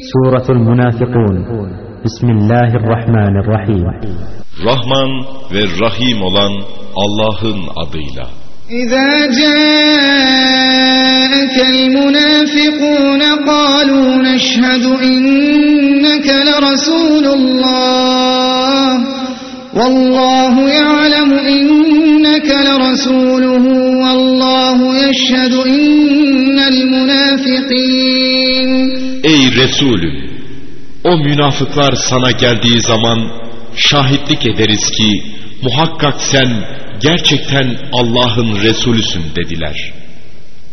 سورة المنافقون. بسم الله الرحمن الرحيم. Rahman ve Rahim olan Allah'ın adıyla. إذا جاءك المنافقون قالوا نشهد إنك لرسول الله. والله يعلم إنك لرسوله. والله يشهد إن المنافقين Ey Resulüm! O münafıklar sana geldiği zaman şahitlik ederiz ki muhakkak sen gerçekten Allah'ın Resulüsün dediler.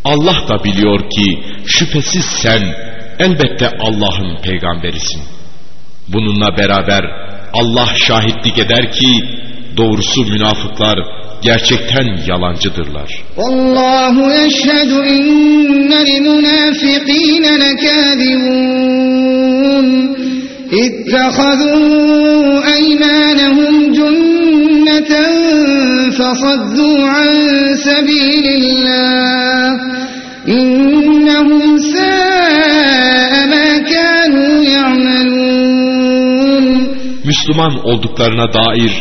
Allah da biliyor ki şüphesiz sen elbette Allah'ın peygamberisin. Bununla beraber Allah şahitlik eder ki doğrusu münafıklar gerçekten yalancıdırlar. Allahu yeşhedü innel münafikîne lekâzibûn. İttehazû eymanehum cünneten fasaddû an sebîlillâh. İnnehum sâe mâ kânû ya'melûn. Müslüman olduklarına dair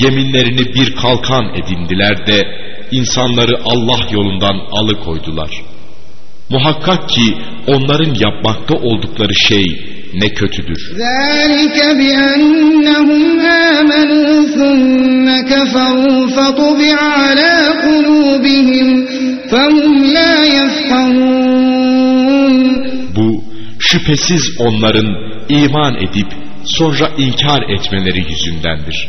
yeminlerini bir kalkan edindiler de insanları Allah yolundan alıkoydular. Muhakkak ki onların yapmakta oldukları şey ne kötüdür. Bu şüphesiz onların iman edip sonra inkar etmeleri yüzündendir.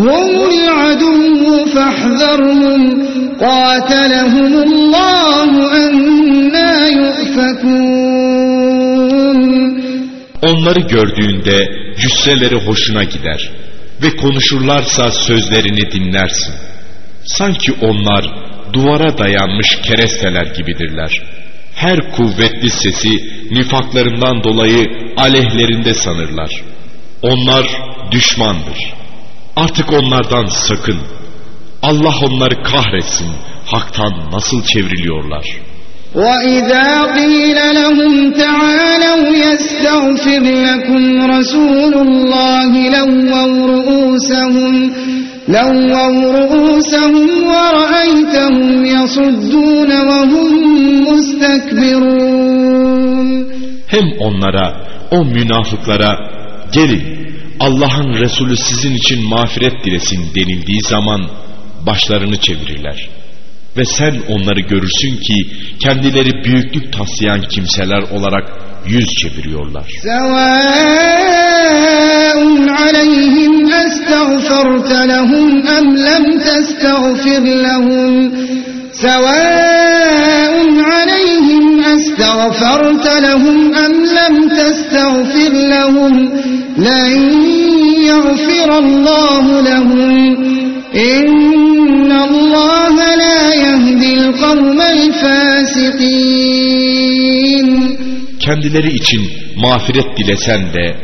هم العدو فاحذرهم قاتلهم الله أنا يؤفكون Onları gördüğünde cüsseleri hoşuna gider ve konuşurlarsa sözlerini dinlersin. Sanki onlar duvara dayanmış keresteler gibidirler. Her kuvvetli sesi nifaklarından dolayı aleyhlerinde sanırlar. Onlar düşmandır. Artık onlardan sakın. Allah onları kahretsin. Haktan nasıl çevriliyorlar? وإذا قيل لهم تعالوا يستغفر لكم رسول الله لووا رؤوسهم لووا رؤوسهم ورأيتهم يصدون وهم مستكبرون Hem onlara, o münafıklara gelin Allah'ın Resulü sizin için mağfiret dilesin denildiği zaman başlarını çevirirler. Ve sen onları görürsün ki kendileri büyüklük taslayan kimseler olarak yüz çeviriyorlar. Sevâun aleyhim estağfirte lehum em lem testağfir lehum. Sevâun aleyhim estağfirte lehum em lem testağfir lehum. لن يغفر الله لهم إن الله لا يهدي القوم الفاسقين Kendileri için mağfiret dilesen de,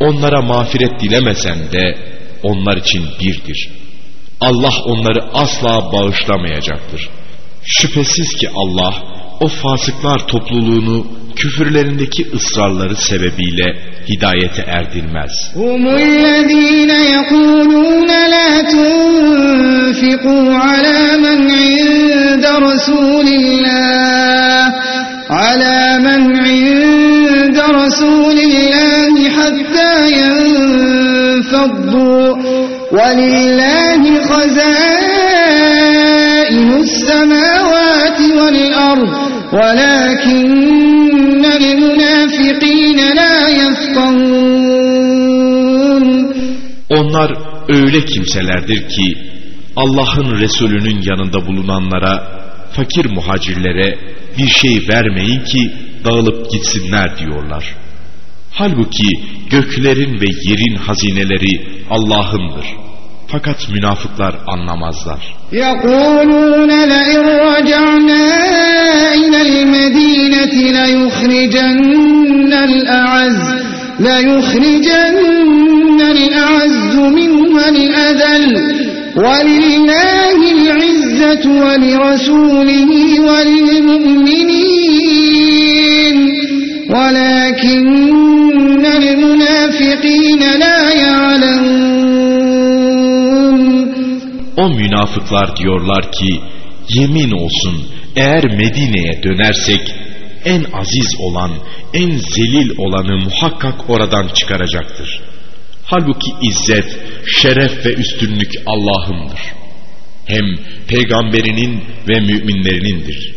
onlara mağfiret dilemesen de onlar için birdir. Allah onları asla bağışlamayacaktır. Şüphesiz ki Allah o fasıklar topluluğunu küfürlerindeki ısrarları sebebiyle hidayete erdirmez. Humullezine yekulûne la tunfikû alâ men inde Resûlillâh alâ men inde Resûlillâh hattâ yenfaddû velillâhi hazâinus semâvâti vel ard velâkin Onlar öyle kimselerdir ki Allah'ın Resulü'nün yanında bulunanlara, fakir muhacirlere bir şey vermeyin ki dağılıp gitsinler diyorlar. Halbuki göklerin ve yerin hazineleri Allah'ındır. Fakat münafıklar anlamazlar. يقولون لئن رجعنا إلى المدينة ليخرجن الأعز ليخرجن الأعز منها الأذل ولله العزة ولرسوله وللمؤمنين ولكن المنافقين لا يعلمون O münafıklar diyorlar ki yemin olsun eğer Medine'ye dönersek en aziz olan, en zelil olanı muhakkak oradan çıkaracaktır. Halbuki izzet, şeref ve üstünlük Allah'ındır. Hem peygamberinin ve müminlerinindir.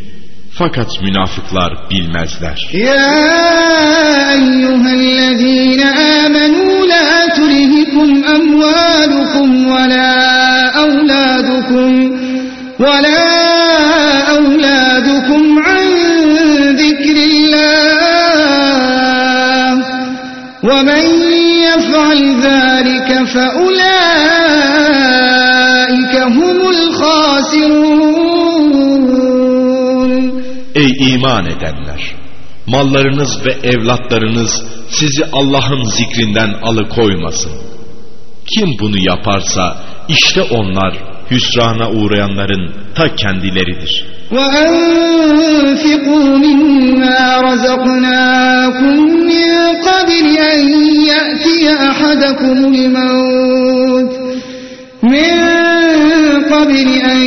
Fakat münafıklar bilmezler. Ya eyyühellezine amenu la turihikum amvalukum ve la evladukum ve la ذلك فأولئك هم الخاسرون Ey iman edenler! Mallarınız ve evlatlarınız sizi Allah'ın zikrinden alıkoymasın. Kim bunu yaparsa işte onlar hüsrana uğrayanların ta kendileridir. وأنفقوا مما رزقناكم من قبل أن يأتي أحدكم الموت من قبل أن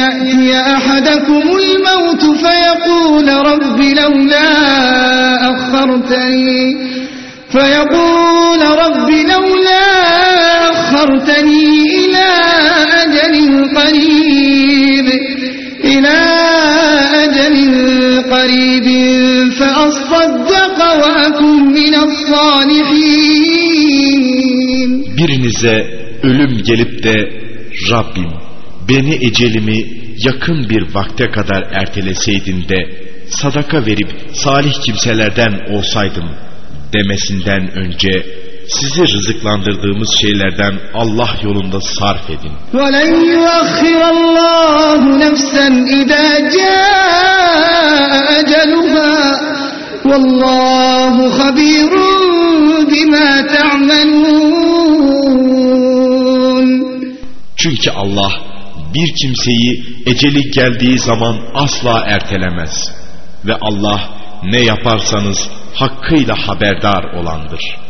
يأتي أحدكم الموت فيقول رب لولا أخرتني فيقول رب لولا أخرتني إلى أجل قريب إلى أجل قريب فأصدق وأكن من الصالحين Birinize ölüm gelip de Rabbim beni ecelimi yakın bir vakte kadar erteleseydin de sadaka verip salih kimselerden olsaydım demesinden önce sizi rızıklandırdığımız şeylerden Allah yolunda sarf edin. Çünkü Allah bir kimseyi eceli geldiği zaman asla ertelemez ve Allah ne yaparsanız hakkıyla haberdar olandır.